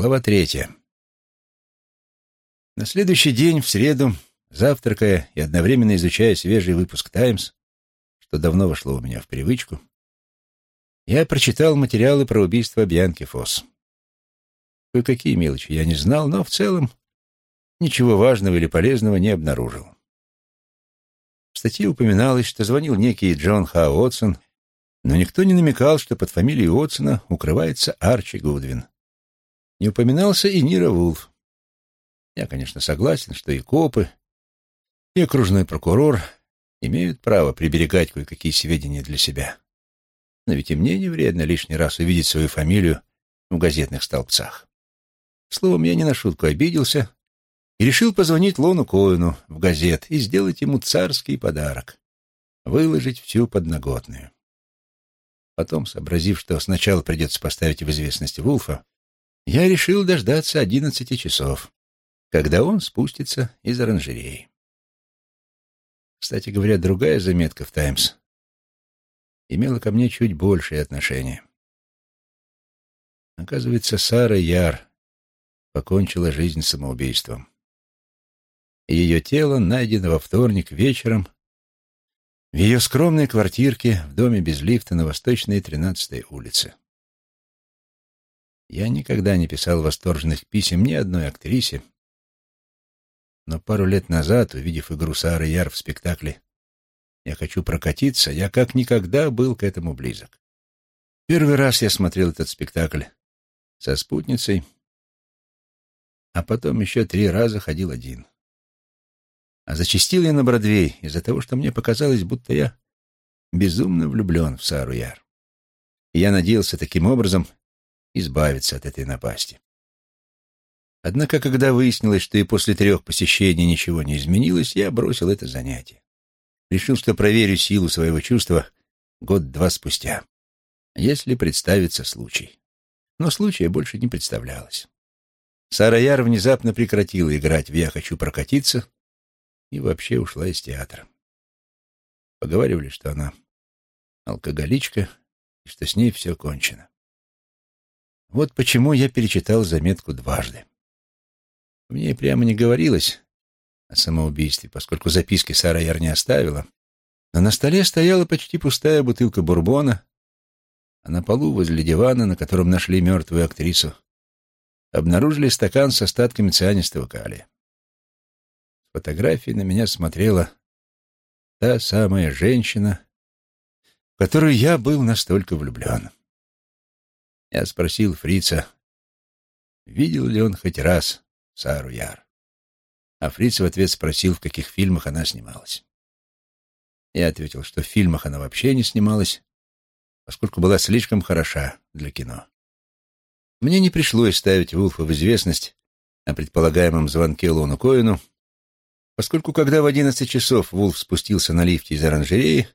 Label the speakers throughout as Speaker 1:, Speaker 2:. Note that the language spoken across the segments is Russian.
Speaker 1: Глава третья. На следующий день, в среду, завтракая и одновременно изучая свежий выпуск «Таймс», что давно вошло у меня в привычку, я прочитал материалы про убийство Бьянки Фосс. Кое-какие мелочи я не знал, но в целом ничего важного или полезного не обнаружил. В статье упоминалось, что звонил некий Джон Ха Уотсон, но никто не намекал, что под фамилией Уотсона укрывается Арчи Гудвин. Не упоминался и Нира Вулф. Я, конечно, согласен, что и копы, и окружной прокурор имеют право приберегать кое-какие сведения для себя. Но ведь и мне не вредно лишний раз увидеть свою фамилию в газетных столбцах. Словом, я не на шутку обиделся и решил позвонить Лону Коэну в газет и сделать ему царский подарок — выложить всю подноготную. Потом, сообразив, что сначала придется поставить в известность Вулфа, я решил дождаться одиннадцати часов, когда он спустится из оранжереи. Кстати говоря, другая заметка в «Таймс» имела ко мне чуть большее отношение. Оказывается, Сара Яр покончила жизнь самоубийством. Ее тело найдено во вторник вечером в ее скромной квартирке в доме без лифта на Восточной 13-й улице. Я никогда не писал восторженных писем ни одной актрисе, но пару лет назад, увидев игру Сары Яр в спектакле «Я хочу прокатиться», я как никогда был к этому близок. Первый раз я смотрел этот спектакль со спутницей, а потом еще три раза ходил один. А зачастил я на Бродвей из-за того, что мне показалось, будто я безумно влюблен в Сару Яр. И я надеялся таким образом избавиться от этой напасти. Однако, когда выяснилось, что и после трех посещений ничего не изменилось, я бросил это занятие. Решил, что проверю силу своего чувства год-два спустя, если представится случай. Но случая больше не представлялось. Сара Яр внезапно прекратила играть в «Я хочу прокатиться» и вообще ушла из театра. Поговаривали, что она алкоголичка и что с ней все кончено. Вот почему я перечитал заметку дважды. В ней прямо не говорилось о самоубийстве, поскольку записки Сара Яр не оставила, но на столе стояла почти пустая бутылка бурбона, а на полу возле дивана, на котором нашли мертвую актрису, обнаружили стакан с остатками цианистого калия. С фотографии на меня смотрела та самая женщина, в которую я был настолько влюблен. Я спросил фрица, видел ли он хоть раз Сару Яр. А фриц в ответ спросил, в каких фильмах она снималась. Я ответил, что в фильмах она вообще не снималась, поскольку была слишком хороша для кино. Мне не пришлось ставить Вулфа в известность о предполагаемом звонке Лону Коину, поскольку когда в одиннадцать часов Вулф спустился на лифте из оранжереи,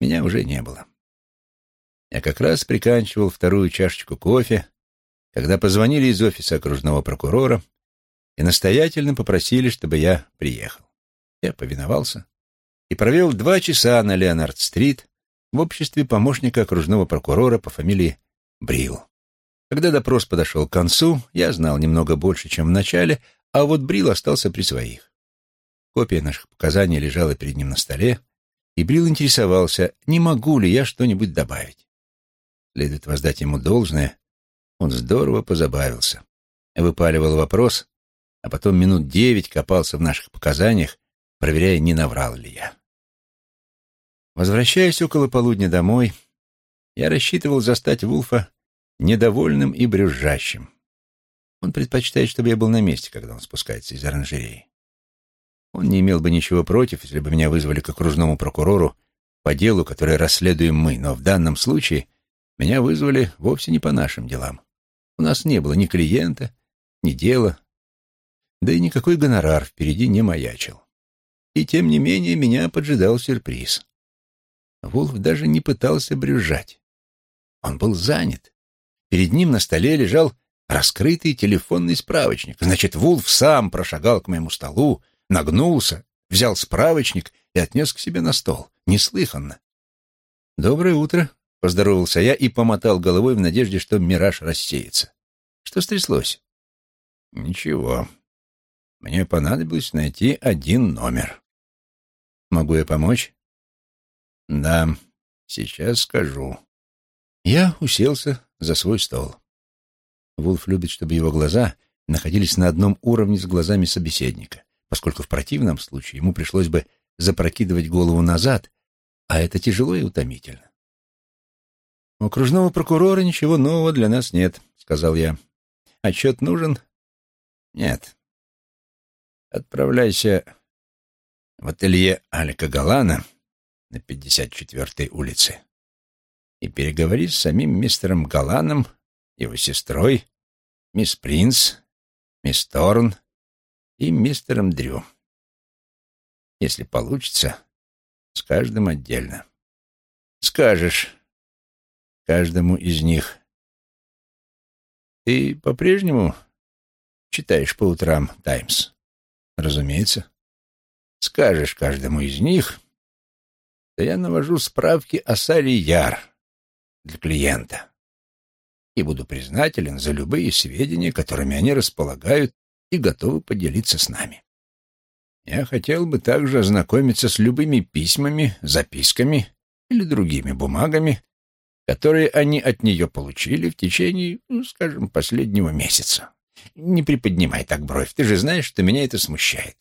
Speaker 1: меня уже не было. Я как раз приканчивал вторую чашечку кофе, когда позвонили из офиса окружного прокурора и настоятельно попросили, чтобы я приехал. Я повиновался и провел два часа на Леонард-стрит в обществе помощника окружного прокурора по фамилии Брил. Когда допрос подошел к концу, я знал немного больше, чем в начале, а вот Брил остался при своих. Копия наших показаний лежала перед ним на столе, и Брил интересовался, не могу ли я что-нибудь добавить. Следует воздать ему должное, он здорово позабавился. Выпаливал вопрос, а потом минут девять копался в наших показаниях, проверяя, не наврал ли я. Возвращаясь около полудня домой, я рассчитывал застать Вулфа недовольным и брюзжащим. Он предпочитает, чтобы я был на месте, когда он спускается из оранжереи. Он не имел бы ничего против, если бы меня вызвали к окружному прокурору по делу, которое расследуем мы, но в данном случае меня вызвали вовсе не по нашим делам. У нас не было ни клиента, ни дела, да и никакой гонорар впереди не маячил. И тем не менее меня поджидал сюрприз. Вулф даже не пытался брюзжать. Он был занят. Перед ним на столе лежал раскрытый телефонный справочник. Значит, Вулф сам прошагал к моему столу, нагнулся, взял справочник и отнес к себе на стол. Неслыханно. «Доброе утро», — поздоровался я и помотал головой в надежде, что мираж рассеется. Что стряслось? Ничего. Мне понадобилось найти один номер. Могу я помочь? Да, сейчас скажу. Я уселся за свой стол. Вулф любит, чтобы его глаза находились на одном уровне с глазами собеседника, поскольку в противном случае ему пришлось бы запрокидывать голову назад, а это тяжело и утомительно. «У окружного прокурора ничего нового для нас нет», — сказал я. «Отчет нужен?» «Нет. Отправляйся в ателье Алика Галана на 54-й улице и переговори с самим мистером Галаном, его сестрой, мисс Принц, мисс Торн и мистером Дрю. Если получится, с каждым отдельно. Скажешь каждому из них. Ты по-прежнему читаешь по утрам «Таймс»? Разумеется. Скажешь каждому из них, что я навожу справки о Саре Яр для клиента и буду признателен за любые сведения, которыми они располагают и готовы поделиться с нами. Я хотел бы также ознакомиться с любыми письмами, записками или другими бумагами, которые они от нее получили в течение, ну, скажем, последнего месяца. Не приподнимай так бровь, ты же знаешь, что меня это смущает.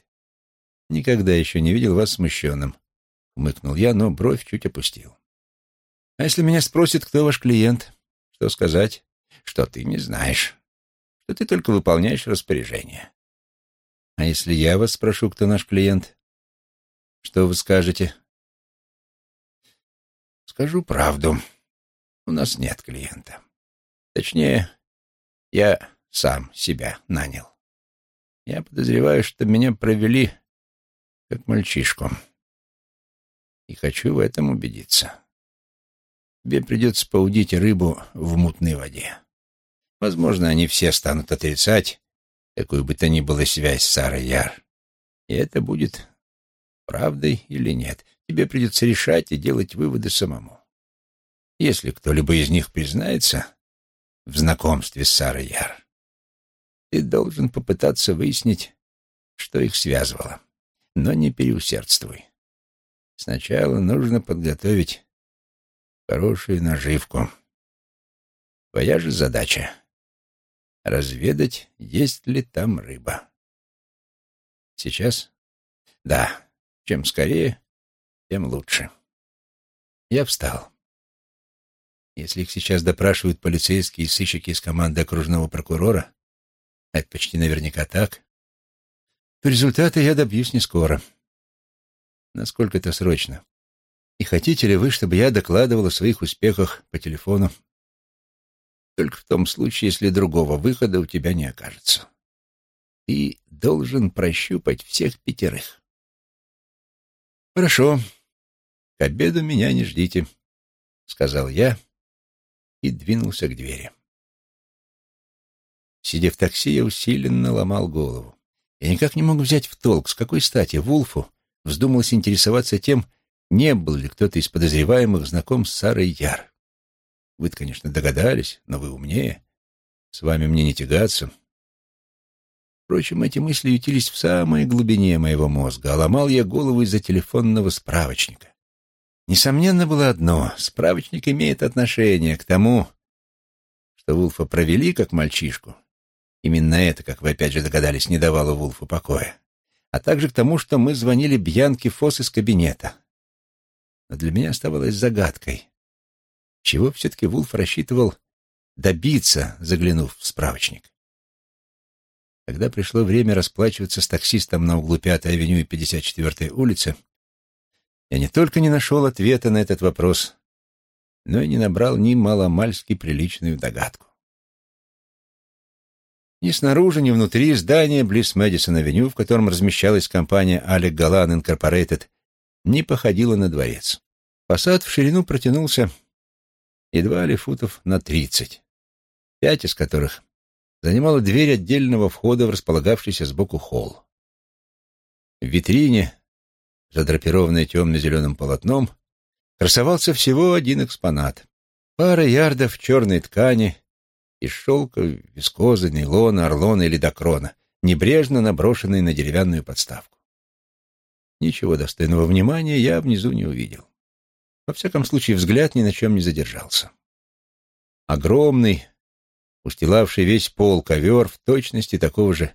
Speaker 1: Никогда еще не видел вас смущенным, — умыкнул я, но бровь чуть опустил. А если меня спросят, кто ваш клиент, что сказать? Что ты не знаешь, что ты только выполняешь распоряжение. А если я вас спрошу, кто наш клиент, что вы скажете? Скажу правду. У нас нет клиента. Точнее, я сам себя нанял. Я подозреваю, что меня провели как мальчишку. И хочу в этом убедиться. Тебе придется поудить рыбу в мутной воде. Возможно, они все станут отрицать, какую бы то ни было связь с Сарой Яр. И это будет правдой или нет. Тебе придется решать и делать выводы самому. Если кто-либо из них признается в знакомстве с Сарой Яр, ты должен попытаться выяснить, что их связывало. Но не переусердствуй. Сначала нужно подготовить хорошую наживку. Твоя же задача разведать, есть ли там рыба. Сейчас? Да. Чем скорее, тем лучше. Я встал. Если их сейчас допрашивают полицейские и сыщики из команды окружного прокурора, а это почти наверняка так, то результаты я добьюсь не скоро. Насколько это срочно? И хотите ли вы, чтобы я докладывал о своих успехах по телефону только в том случае, если другого выхода у тебя не окажется. Ты должен прощупать всех пятерых. Хорошо. К обеду меня не ждите, — сказал я и двинулся к двери. Сидя в такси, я усиленно ломал голову. Я никак не мог взять в толк, с какой стати Вулфу вздумалось интересоваться тем, не был ли кто-то из подозреваемых знаком с Сарой Яр. вы конечно, догадались, но вы умнее. С вами мне не тягаться. Впрочем, эти мысли ютились в самой глубине моего мозга, а ломал я голову из-за телефонного справочника. Несомненно было одно — справочник имеет отношение к тому, что Вулфа провели как мальчишку. Именно это, как вы опять же догадались, не давало Вулфу покоя. А также к тому, что мы звонили Бьянке Фос из кабинета. Но для меня оставалось загадкой. Чего все-таки Вулф рассчитывал добиться, заглянув в справочник? Когда пришло время расплачиваться с таксистом на углу 5-й авеню и 54-й улицы, я не только не нашел ответа на этот вопрос, но и не набрал ни маломальски приличную догадку. Ни снаружи, ни внутри здания близ Мэдисон-авеню, в котором размещалась компания Алек Галан Инкорпорейтед, не походило на дворец. Фасад в ширину протянулся едва ли футов на тридцать, пять из которых занимала дверь отдельного входа в располагавшийся сбоку холл. В витрине, задрапированной темно-зеленым полотном, красовался всего один экспонат. Пара ярдов черной ткани из шелка, вискозы, нейлона, орлона или докрона, небрежно наброшенные на деревянную подставку. Ничего достойного внимания я внизу не увидел. Во всяком случае, взгляд ни на чем не задержался. Огромный, устилавший весь пол ковер в точности такого же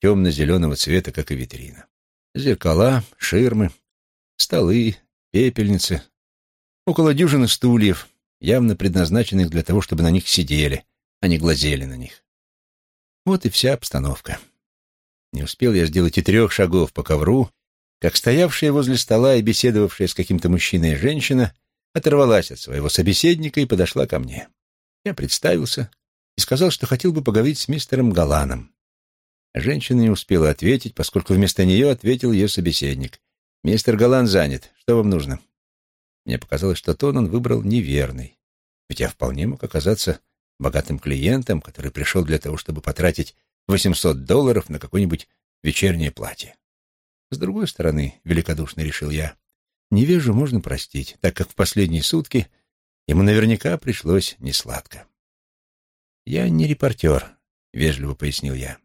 Speaker 1: темно-зеленого цвета, как и витрина. Зеркала, ширмы, столы, пепельницы, около дюжины стульев, явно предназначенных для того, чтобы на них сидели, а не глазели на них. Вот и вся обстановка. Не успел я сделать и трех шагов по ковру, как стоявшая возле стола и беседовавшая с каким-то мужчиной женщина оторвалась от своего собеседника и подошла ко мне. Я представился и сказал, что хотел бы поговорить с мистером Галаном. Женщина не успела ответить, поскольку вместо нее ответил ее собеседник. «Мистер Галан занят. Что вам нужно?» Мне показалось, что тон он выбрал неверный. Ведь я вполне мог оказаться богатым клиентом, который пришел для того, чтобы потратить 800 долларов на какое-нибудь вечернее платье. С другой стороны, великодушно решил я, невежу можно простить, так как в последние сутки ему наверняка пришлось несладко. «Я не репортер», — вежливо пояснил я,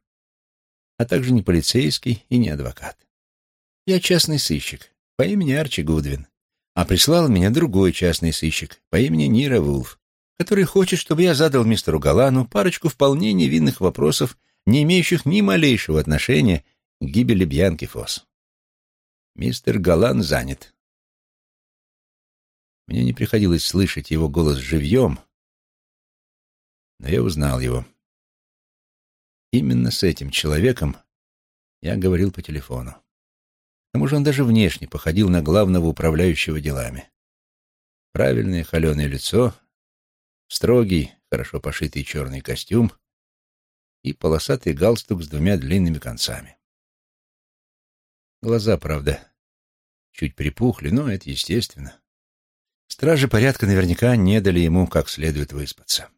Speaker 1: «а также не полицейский и не адвокат. Я частный сыщик по имени Арчи Гудвин, а прислал меня другой частный сыщик по имени Нира Вулф, который хочет, чтобы я задал мистеру Галану парочку вполне невинных вопросов, не имеющих ни малейшего отношения к гибели Бьянки Фосс. Мистер Галан занят. Мне не приходилось слышать его голос живьем, но я узнал его. Именно с этим человеком я говорил по телефону. К тому же он даже внешне походил на главного управляющего делами. Правильное холеное лицо, строгий, хорошо пошитый черный костюм и полосатый галстук с двумя длинными концами. Глаза, правда, чуть припухли, но это естественно. Стражи порядка наверняка не дали ему как следует выспаться.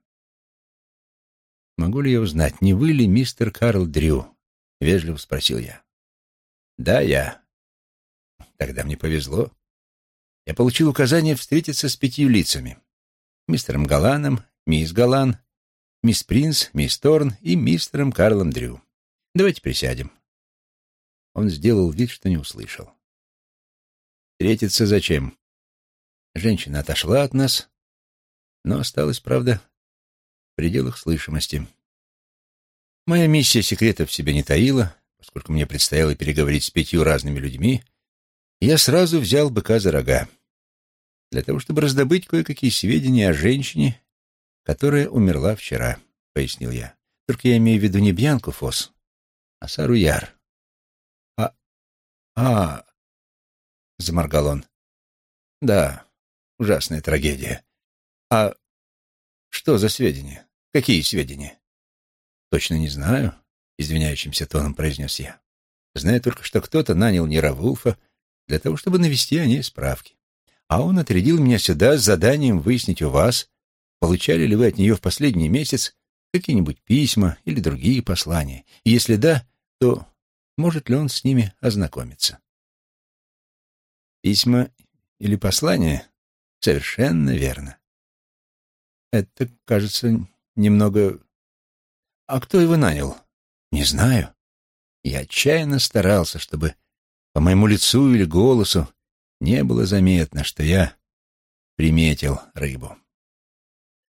Speaker 1: «Могу ли я узнать, не вы ли мистер Карл Дрю?» — вежливо спросил я. «Да, я». «Тогда мне повезло. Я получил указание встретиться с пятью лицами. Мистером Галаном, мисс Галан, мисс Принц, мисс Торн и мистером Карлом Дрю. Давайте присядем. Он сделал вид, что не услышал. «Встретиться зачем?» Женщина отошла от нас, но осталась, правда, в пределах слышимости. Моя миссия секретов в себе не таила, поскольку мне предстояло переговорить с пятью разными людьми, я сразу взял быка за рога, для того, чтобы раздобыть кое-какие сведения о женщине, которая умерла вчера, — пояснил я. Только я имею в виду не Бьянку Фос, а Сару Яр. «А...» — заморгал он. «Да, ужасная трагедия. А что за сведения? Какие сведения?» «Точно не знаю», — извиняющимся тоном произнес я. «Знаю только, что кто-то нанял Нера Вулфа для того, чтобы навести о ней справки. А он отрядил меня сюда с заданием выяснить у вас, получали ли вы от нее в последний месяц какие-нибудь письма или другие послания. И если да, то может ли он с ними ознакомиться. Письма или послания? Совершенно верно. Это, кажется, немного... А кто его нанял? Не знаю. Я отчаянно старался, чтобы по моему лицу или голосу не было заметно, что я приметил рыбу.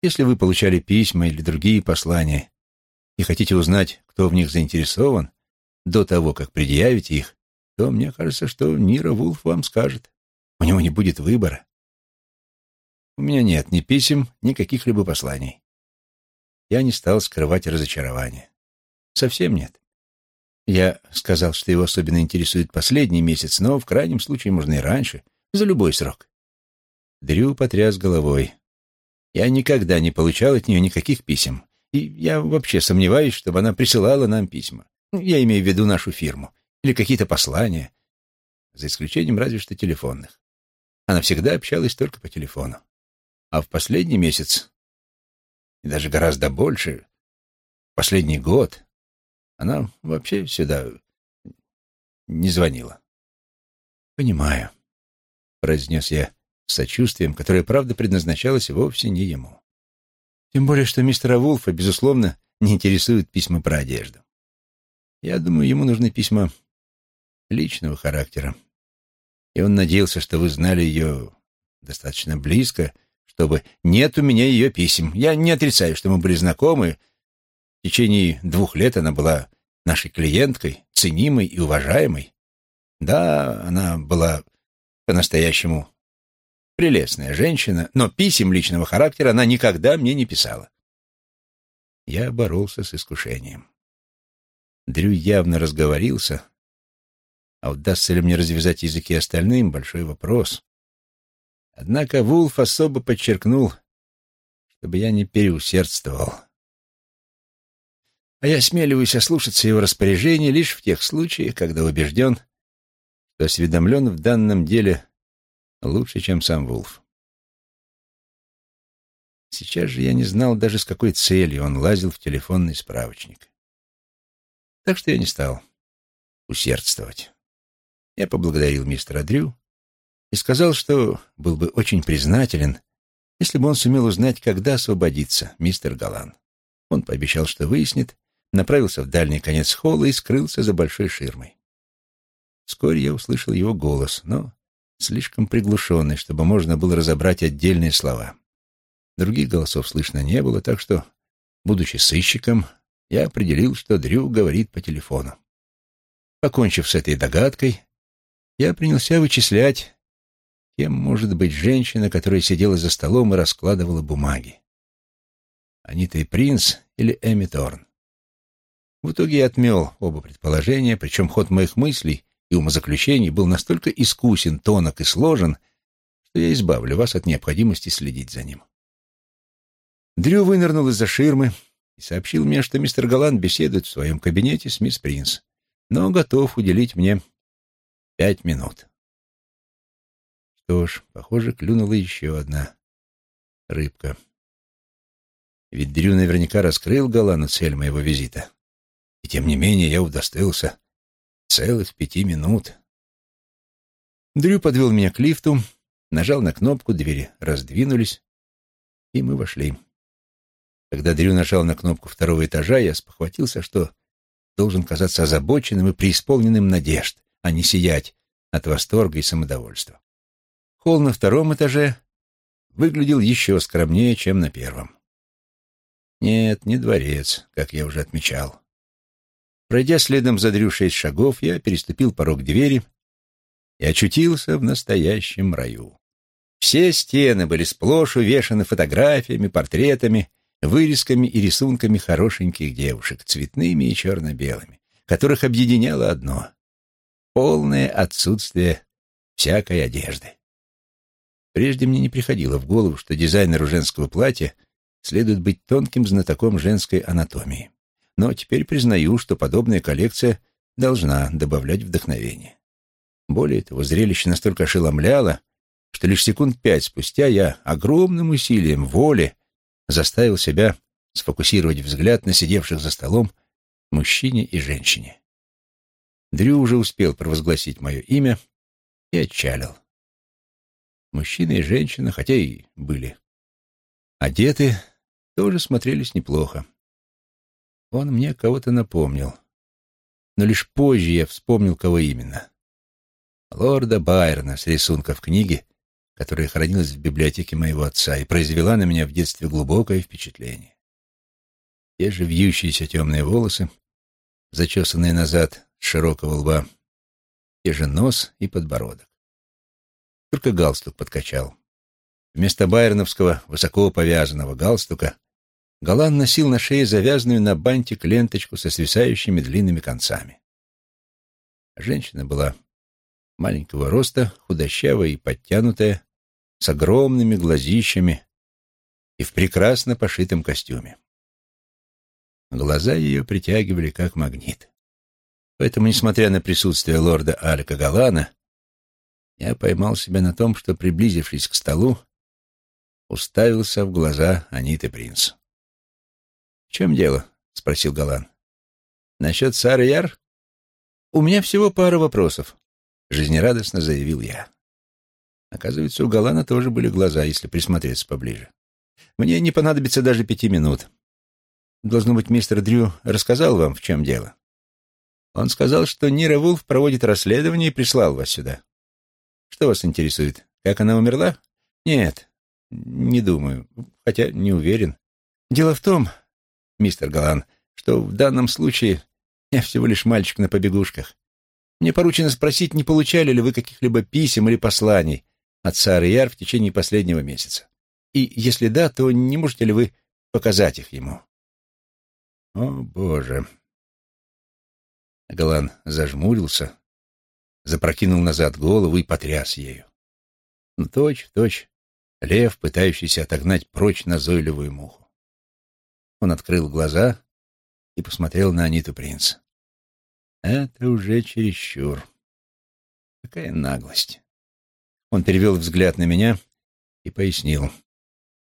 Speaker 1: Если вы получали письма или другие послания и хотите узнать, кто в них заинтересован, до того, как предъявите их, то мне кажется, что Нира Вулф вам скажет. У него не будет выбора. У меня нет ни писем, ни каких-либо посланий. Я не стал скрывать разочарование. Совсем нет. Я сказал, что его особенно интересует последний месяц, но в крайнем случае можно и раньше, за любой срок. Дрю потряс головой. Я никогда не получал от нее никаких писем, и я вообще сомневаюсь, чтобы она присылала нам письма. Я имею в виду нашу фирму. Или какие-то послания. За исключением разве что телефонных. Она всегда общалась только по телефону. А в последний месяц, и даже гораздо больше, последний год, она вообще сюда не звонила. «Понимаю», — произнес я с сочувствием, которое, правда, предназначалось вовсе не ему. Тем более, что мистера Вулфа, безусловно, не интересуют письма про одежду. Я думаю, ему нужны письма личного характера. И он надеялся, что вы знали ее достаточно близко, чтобы... Нет у меня ее писем. Я не отрицаю, что мы были знакомы. В течение двух лет она была нашей клиенткой, ценимой и уважаемой. Да, она была по-настоящему прелестная женщина, но писем личного характера она никогда мне не писала. Я боролся с искушением. Дрю явно разговорился, а удастся ли мне развязать языки остальным — большой вопрос. Однако Вулф особо подчеркнул, чтобы я не переусердствовал. А я смеливаюсь ослушаться его распоряжений лишь в тех случаях, когда убежден, что осведомлен в данном деле лучше, чем сам Вулф. Сейчас же я не знал даже, с какой целью он лазил в телефонный справочник. Так что я не стал усердствовать. Я поблагодарил мистера Дрю и сказал, что был бы очень признателен, если бы он сумел узнать, когда освободится мистер Галан. Он пообещал, что выяснит, направился в дальний конец холла и скрылся за большой ширмой. Вскоре я услышал его голос, но слишком приглушенный, чтобы можно было разобрать отдельные слова. Других голосов слышно не было, так что, будучи сыщиком, я определил, что Дрю говорит по телефону. Покончив с этой догадкой, я принялся вычислять, кем может быть женщина, которая сидела за столом и раскладывала бумаги. Анита и принц или Эми Торн. В итоге я отмел оба предположения, причем ход моих мыслей и умозаключений был настолько искусен, тонок и сложен, что я избавлю вас от необходимости следить за ним. Дрю вынырнул из-за ширмы и сообщил мне, что мистер Галан беседует в своем кабинете с мисс Принц, но готов уделить мне пять минут. Что ж, похоже, клюнула еще одна рыбка. Ведь Дрю наверняка раскрыл Галану цель моего визита. И тем не менее я удостоился целых пяти минут. Дрю подвел меня к лифту, нажал на кнопку, двери раздвинулись, и мы вошли. Когда Дрю нажал на кнопку второго этажа, я спохватился, что должен казаться озабоченным и преисполненным надежд, а не сиять от восторга и самодовольства. Холл на втором этаже выглядел еще скромнее, чем на первом. Нет, не дворец, как я уже отмечал. Пройдя следом за Дрю шесть шагов, я переступил порог двери и очутился в настоящем раю. Все стены были сплошь увешаны фотографиями, портретами вырезками и рисунками хорошеньких девушек, цветными и черно-белыми, которых объединяло одно — полное отсутствие всякой одежды. Прежде мне не приходило в голову, что дизайнеру женского платья следует быть тонким знатоком женской анатомии. Но теперь признаю, что подобная коллекция должна добавлять вдохновение. Более того, зрелище настолько ошеломляло, что лишь секунд пять спустя я огромным усилием воли заставил себя сфокусировать взгляд на сидевших за столом мужчине и женщине. Дрю уже успел провозгласить мое имя и отчалил. Мужчина и женщина, хотя и были одеты, тоже смотрелись неплохо. Он мне кого-то напомнил, но лишь позже я вспомнил, кого именно. Лорда Байрона с рисунков книги которая хранилась в библиотеке моего отца и произвела на меня в детстве глубокое впечатление. Те же вьющиеся темные волосы, зачесанные назад с широкого лба, те же нос и подбородок. Только галстук подкачал. Вместо байроновского высоко повязанного галстука Галан носил на шее завязанную на бантик ленточку со свисающими длинными концами. Женщина была маленького роста, худощавая и подтянутая, с огромными глазищами и в прекрасно пошитом костюме. Глаза ее притягивали как магнит. Поэтому, несмотря на присутствие лорда Алька Галана, я поймал себя на том, что, приблизившись к столу, уставился в глаза Аниты Принц. «В чем дело?» — спросил Галан. «Насчет Сары Яр? У меня всего пара вопросов», — жизнерадостно заявил я. Оказывается, у Галана тоже были глаза, если присмотреться поближе. Мне не понадобится даже пяти минут. Должно быть, мистер Дрю рассказал вам, в чем дело. Он сказал, что Нира Вулф проводит расследование и прислал вас сюда. Что вас интересует? Как она умерла? Нет, не думаю, хотя не уверен. Дело в том, мистер Галан, что в данном случае я всего лишь мальчик на побегушках. Мне поручено спросить, не получали ли вы каких-либо писем или посланий от Сары Яр в течение последнего месяца. И если да, то не можете ли вы показать их ему? О, Боже! Галан зажмурился, запрокинул назад голову и потряс ею. Ну, точь, точь, лев, пытающийся отогнать прочь назойливую муху. Он открыл глаза и посмотрел на Аниту принца. Это уже чересчур. Какая наглость. Он перевел взгляд на меня и пояснил.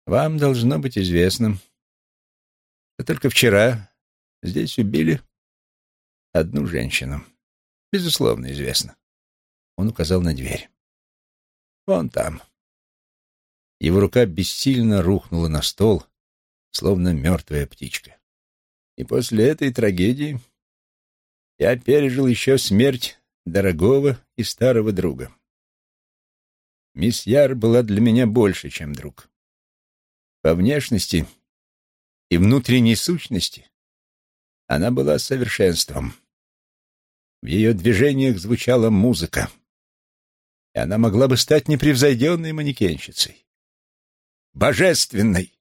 Speaker 1: Вам должно быть известно, что только вчера здесь убили одну женщину. Безусловно, известно. Он указал на дверь. Вон там. Его рука бессильно рухнула на стол, словно мертвая птичка. И после этой трагедии я пережил еще смерть дорогого и старого друга. Мисс Яр была для меня больше, чем друг. По внешности и внутренней сущности она была совершенством. В ее движениях звучала музыка, и она могла бы стать непревзойденной манекенщицей. Божественной!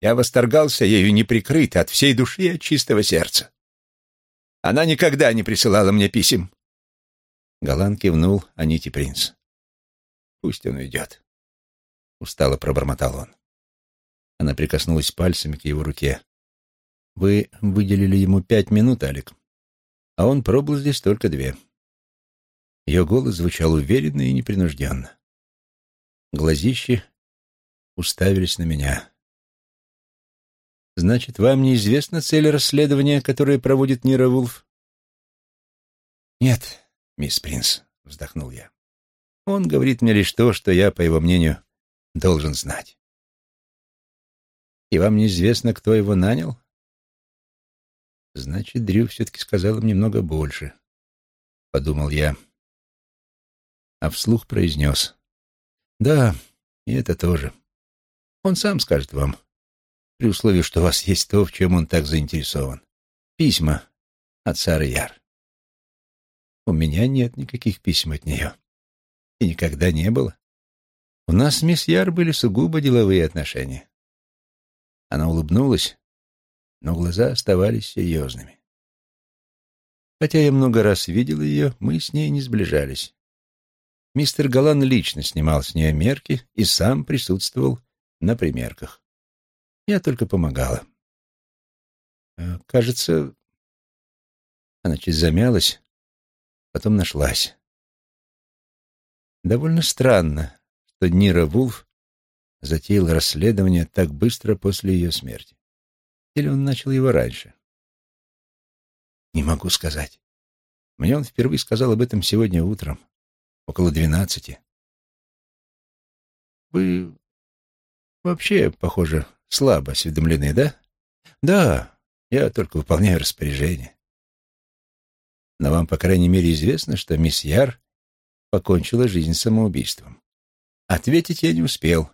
Speaker 1: Я восторгался ею неприкрыто, от всей души и от чистого сердца. Она никогда не присылала мне писем. Галан кивнул Аните принц. Пусть он уйдет. Устало пробормотал он. Она прикоснулась пальцами к его руке. Вы выделили ему пять минут, Алик, а он пробыл здесь только две. Ее голос звучал уверенно и непринужденно. Глазищи уставились на меня. Значит, вам неизвестна цель расследования, которое проводит Нира Вулф? Нет, мисс Принц, вздохнул я. Он говорит мне лишь то, что я, по его мнению, должен знать. И вам неизвестно, кто его нанял? Значит, Дрю все-таки сказал им немного больше, подумал я. А вслух произнес. Да, и это тоже. Он сам скажет вам при условии, что у вас есть то, в чем он так заинтересован. Письма от Сары Яр. У меня нет никаких писем от нее. И никогда не было. У нас с мисс Яр были сугубо деловые отношения. Она улыбнулась, но глаза оставались серьезными. Хотя я много раз видел ее, мы с ней не сближались. Мистер Галан лично снимал с нее мерки и сам присутствовал на примерках. Я только помогала. Э, кажется, она чуть замялась, потом нашлась. Довольно странно, что Нира Вулф затеял расследование так быстро после ее смерти. Или он начал его раньше? Не могу сказать. Мне он впервые сказал об этом сегодня утром, около двенадцати. Вы вообще, похоже, слабо осведомлены, да? Да, я только выполняю распоряжение. Но вам, по крайней мере, известно, что мисс Яр покончила жизнь самоубийством. Ответить я не успел.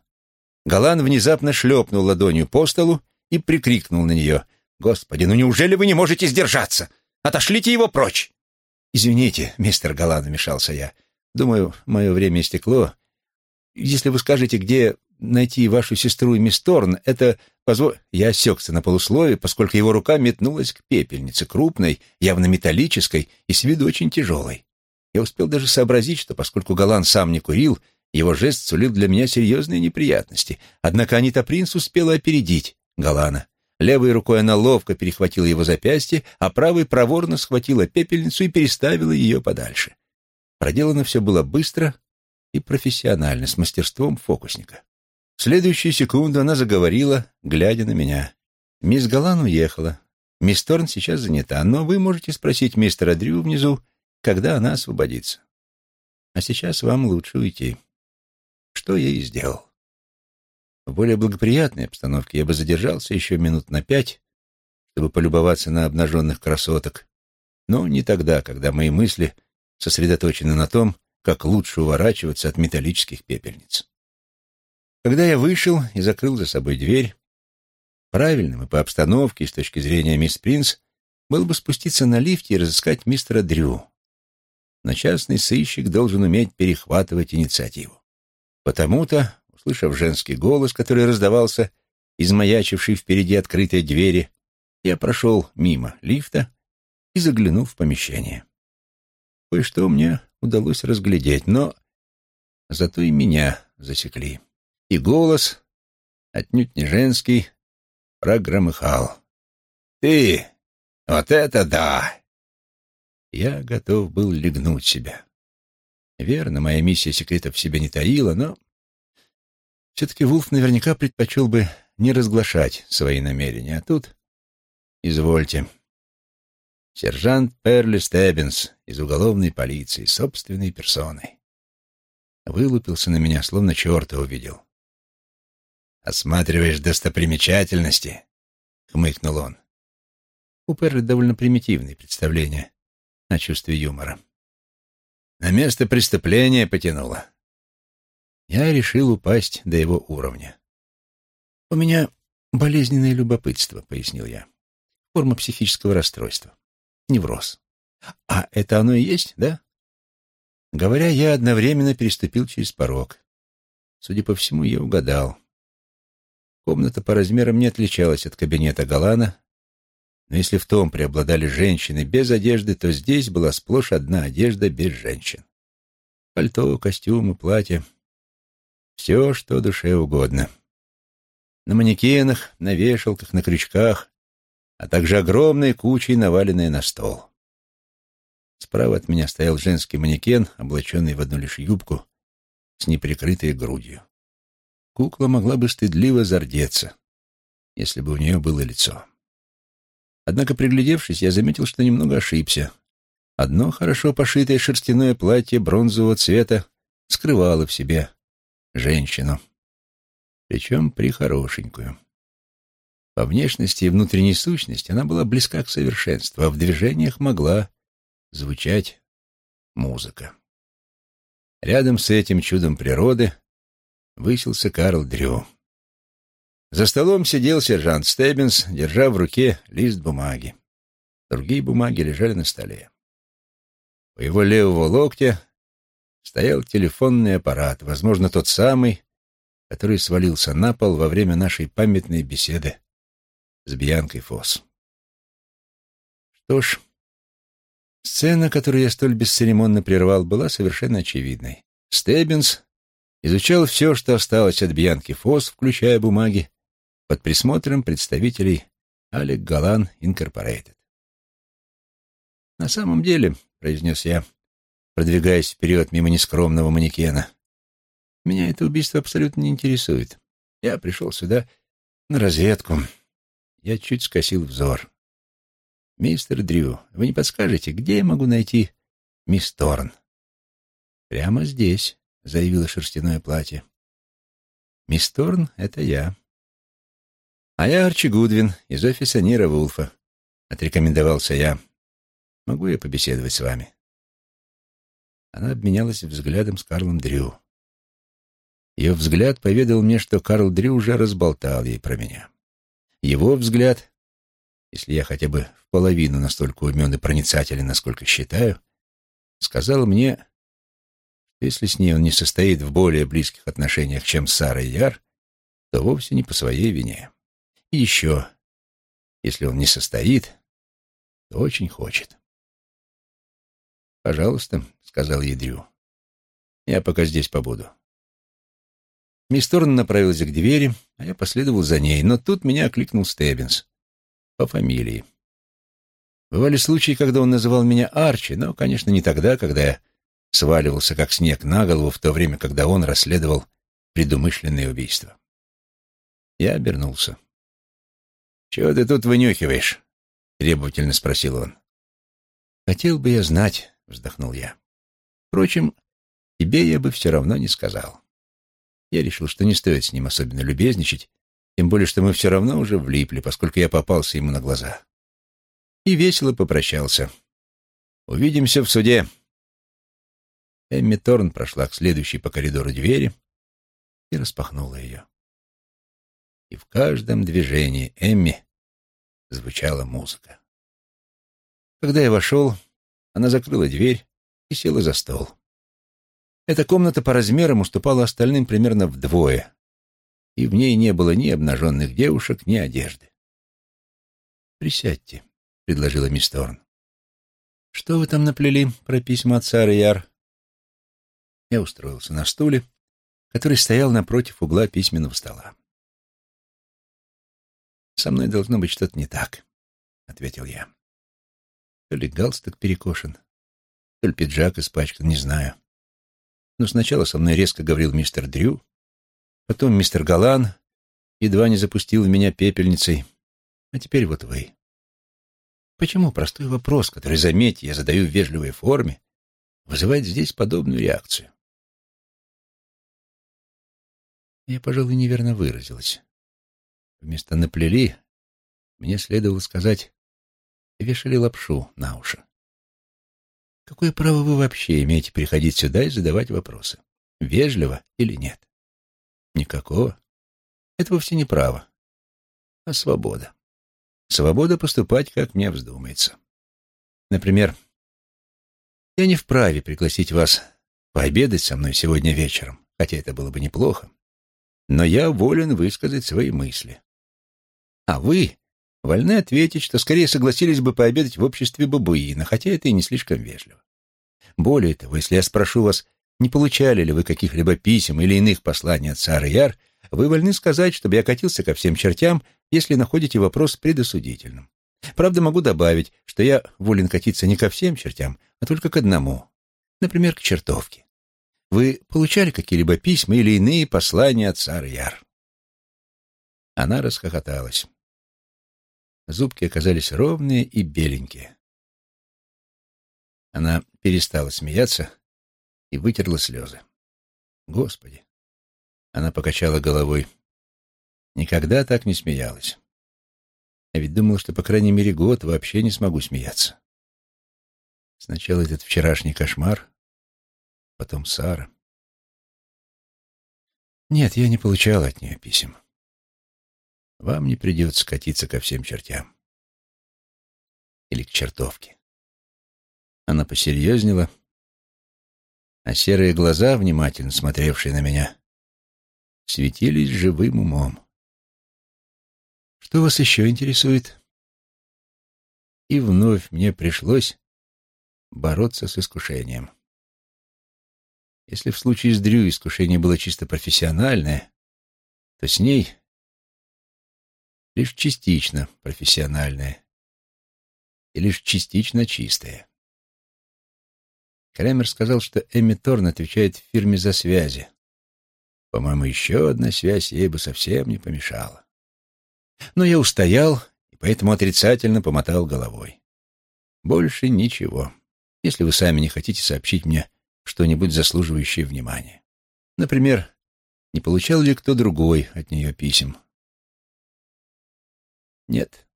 Speaker 1: Галан внезапно шлепнул ладонью по столу и прикрикнул на нее. «Господи, ну неужели вы не можете сдержаться? Отошлите его прочь!» «Извините, мистер Галан», — вмешался я. «Думаю, мое время истекло. Если вы скажете, где найти вашу сестру и мисс Торн, это позволь...» Я осекся на полусловие, поскольку его рука метнулась к пепельнице, крупной, явно металлической и с виду очень тяжелой. Я успел даже сообразить, что поскольку Галан сам не курил, его жест сулил для меня серьезные неприятности. Однако Анита Принц успела опередить Галана. Левой рукой она ловко перехватила его запястье, а правой проворно схватила пепельницу и переставила ее подальше. Проделано все было быстро и профессионально, с мастерством фокусника. В следующую секунду она заговорила, глядя на меня. «Мисс Галан уехала. Мисс Торн сейчас занята, но вы можете спросить мистера Дрю внизу, когда она освободится. А сейчас вам лучше уйти». Что я и сделал. В более благоприятной обстановке я бы задержался еще минут на пять, чтобы полюбоваться на обнаженных красоток, но не тогда, когда мои мысли сосредоточены на том, как лучше уворачиваться от металлических пепельниц. Когда я вышел и закрыл за собой дверь, правильным и по обстановке, и с точки зрения мисс Принц, было бы спуститься на лифте и разыскать мистера Дрю. Но частный сыщик должен уметь перехватывать инициативу. Потому-то, услышав женский голос, который раздавался из маячившей впереди открытой двери, я прошел мимо лифта и заглянул в помещение. Кое-что мне удалось разглядеть, но зато и меня засекли. И голос, отнюдь не женский, прогромыхал. «Ты! Вот это да!» Я готов был легнуть себя. Верно, моя миссия секретов в себе не таила, но все-таки Вулф наверняка предпочел бы не разглашать свои намерения. А тут, извольте, сержант Перли Стеббинс из уголовной полиции, собственной персоной. Вылупился на меня, словно черта увидел. «Осматриваешь достопримечательности?» — хмыкнул он. У Перли довольно примитивные представления о чувстве юмора. На место преступления потянуло. Я решил упасть до его уровня. «У меня болезненное любопытство», — пояснил я. «Форма психического расстройства. Невроз. А это оно и есть, да?» Говоря, я одновременно переступил через порог. Судя по всему, я угадал. Комната по размерам не отличалась от кабинета Галана, но если в том преобладали женщины без одежды, то здесь была сплошь одна одежда без женщин. Пальто, костюмы, платья — все, что душе угодно. На манекенах, на вешалках, на крючках, а также огромной кучей, наваленной на стол. Справа от меня стоял женский манекен, облаченный в одну лишь юбку, с неприкрытой грудью. Кукла могла бы стыдливо зардеться, если бы у нее было лицо. Однако, приглядевшись, я заметил, что немного ошибся. Одно хорошо пошитое шерстяное платье бронзового цвета скрывало в себе женщину, причем прихорошенькую. По внешности и внутренней сущности она была близка к совершенству, а в движениях могла звучать музыка. Рядом с этим чудом природы высился Карл Дрю. За столом сидел сержант Стеббинс, держа в руке лист бумаги. Другие бумаги лежали на столе. У его левого локтя стоял телефонный аппарат, возможно, тот самый, который свалился на пол во время нашей памятной беседы с Бьянкой Фосс. Что ж, сцена, которую я столь бесцеремонно прервал, была совершенно очевидной. Стеббинс изучал все, что осталось от Бьянки Фосс, включая бумаги, под присмотром представителей Алек Галан Инкорпорейтед. «На самом деле», — произнес я, продвигаясь вперед мимо нескромного манекена, «меня это убийство абсолютно не интересует. Я пришел сюда на разведку». Я чуть скосил взор. «Мистер Дрю, вы не подскажете, где я могу найти мисс Торн?» «Прямо здесь», — заявило шерстяное платье. «Мисс Торн — это я». «А я Арчи Гудвин из офиса Нира Вулфа», — отрекомендовался я. «Могу я побеседовать с вами?» Она обменялась взглядом с Карлом Дрю. Ее взгляд поведал мне, что Карл Дрю уже разболтал ей про меня. Его взгляд, если я хотя бы в половину настолько умен и проницателен, насколько считаю, сказал мне, что если с ней он не состоит в более близких отношениях, чем с Сарой Яр, то вовсе не по своей вине. И еще, если он не состоит, то очень хочет. «Пожалуйста», — сказал Ядрю, — «я пока здесь побуду». Мисс Торн направилась к двери, а я последовал за ней, но тут меня окликнул Стеббинс по фамилии. Бывали случаи, когда он называл меня Арчи, но, конечно, не тогда, когда я сваливался как снег на голову, в то время, когда он расследовал предумышленное убийство. Я обернулся. «Чего ты тут вынюхиваешь?» — требовательно спросил он. «Хотел бы я знать», — вздохнул я. «Впрочем, тебе я бы все равно не сказал. Я решил, что не стоит с ним особенно любезничать, тем более, что мы все равно уже влипли, поскольку я попался ему на глаза. И весело попрощался. «Увидимся в суде». Эмми Торн прошла к следующей по коридору двери и распахнула ее. И в каждом движении Эмми звучала музыка. Когда я вошел, она закрыла дверь и села за стол. Эта комната по размерам уступала остальным примерно вдвое, и в ней не было ни обнаженных девушек, ни одежды. «Присядьте», — предложила мисс Торн. «Что вы там наплели про письма от Сары Яр?» Я устроился на стуле, который стоял напротив угла письменного стола. «Со мной должно быть что-то не так», — ответил я. То ли галстук перекошен, то пиджак испачкан, не знаю. Но сначала со мной резко говорил мистер Дрю, потом мистер Галан едва не запустил в меня пепельницей, а теперь вот вы. Почему простой вопрос, который, заметьте, я задаю в вежливой форме, вызывает здесь подобную реакцию? Я, пожалуй, неверно выразилась. Вместо «наплели» мне следовало сказать «вешали лапшу на уши». Какое право вы вообще имеете приходить сюда и задавать вопросы? Вежливо или нет? Никакого. Это вовсе не право, а свобода. Свобода поступать, как мне вздумается. Например, я не вправе пригласить вас пообедать со мной сегодня вечером, хотя это было бы неплохо, но я волен высказать свои мысли. А вы вольны ответить, что скорее согласились бы пообедать в обществе бабуина, хотя это и не слишком вежливо. Более того, если я спрошу вас, не получали ли вы каких-либо писем или иных посланий от Сары Яр, вы вольны сказать, чтобы я катился ко всем чертям, если находите вопрос предосудительным. Правда, могу добавить, что я волен катиться не ко всем чертям, а только к одному. Например, к чертовке. Вы получали какие-либо письма или иные послания от Сары Яр? Она расхохоталась. Зубки оказались ровные и беленькие. Она перестала смеяться и вытерла слезы. Господи! Она покачала головой. Никогда так не смеялась. А ведь думал, что, по крайней мере, год вообще не смогу смеяться. Сначала этот вчерашний кошмар, потом Сара. Нет, я не получала от нее писем. Вам не придется катиться ко всем чертям. Или к чертовке. Она посерьезнела, а серые глаза, внимательно смотревшие на меня, светились живым умом. Что вас еще интересует? И вновь мне пришлось бороться с искушением. Если в случае с Дрю искушение было чисто профессиональное, то с ней лишь частично профессиональное и лишь частично чистое. Кремер сказал, что Эмми Торн отвечает в фирме за связи. По-моему, еще одна связь ей бы совсем не помешала. Но я устоял и поэтому отрицательно помотал головой. Больше ничего, если вы сами не хотите сообщить мне что-нибудь заслуживающее внимания. Например, не получал ли кто другой от нее писем? Нет.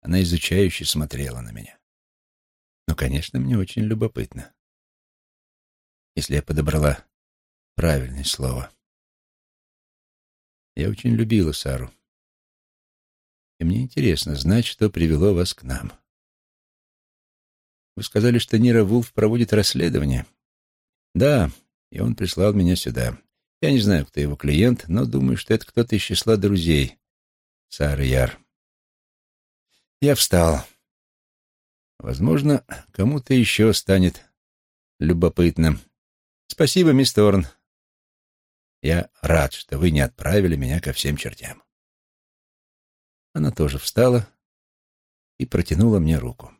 Speaker 1: Она изучающе смотрела на меня. Ну, конечно, мне очень любопытно. Если я подобрала правильное слово. Я очень любила Сару. И мне интересно знать, что привело вас к нам. Вы сказали, что Нира Вулф проводит расследование? Да, и он прислал меня сюда. Я не знаю, кто его клиент, но думаю, что это кто-то из числа друзей Сары Яр. Я встал. Возможно, кому-то еще станет любопытно. Спасибо, мисс Торн. Я рад, что вы не отправили меня ко всем чертям. Она тоже встала и протянула мне руку.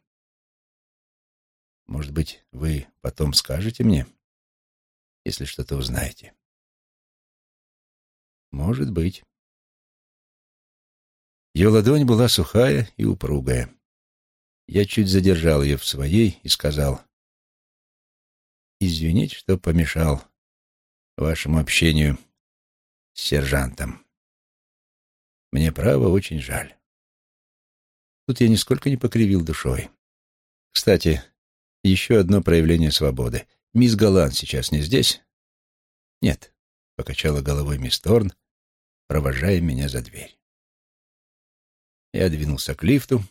Speaker 1: Может быть, вы потом скажете мне, если что-то узнаете. Может быть. Ее ладонь была сухая и упругая. Я чуть задержал ее в своей и сказал, «Извините, что помешал вашему общению с сержантом. Мне, право, очень жаль. Тут я нисколько не покривил душой. Кстати, еще одно проявление свободы. Мисс Галан сейчас не здесь? Нет, — покачала головой мисс Торн, провожая меня за дверь. Я двинулся к лифту.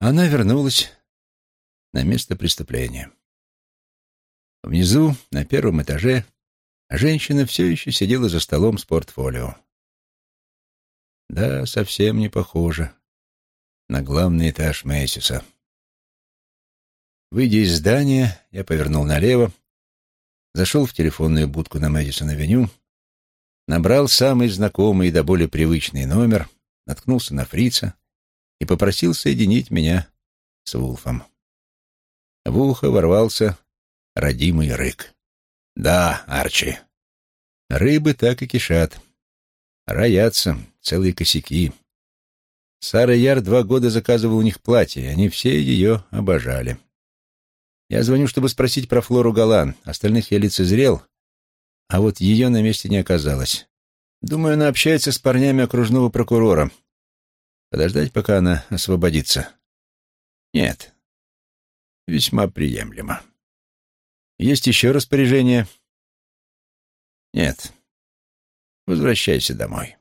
Speaker 1: Она вернулась на место преступления. Внизу, на первом этаже, женщина все еще сидела за столом с портфолио. Да, совсем не похоже на главный этаж Мэйсиса. Выйдя из здания, я повернул налево, зашел в телефонную будку на Мэдисон-авеню, набрал самый знакомый и до боли привычный номер, наткнулся на фрица и попросил соединить меня с Вулфом. В ухо ворвался родимый рык. «Да, Арчи». Рыбы так и кишат. Роятся, целые косяки. Сара Яр два года заказывал у них платье, они все ее обожали. Я звоню, чтобы спросить про Флору Галан. Остальных я лицезрел, а вот ее на месте не оказалось. Думаю, она общается с парнями окружного прокурора. Подождать, пока она освободится. Нет. Весьма приемлемо. Есть еще распоряжение? Нет. Возвращайся домой.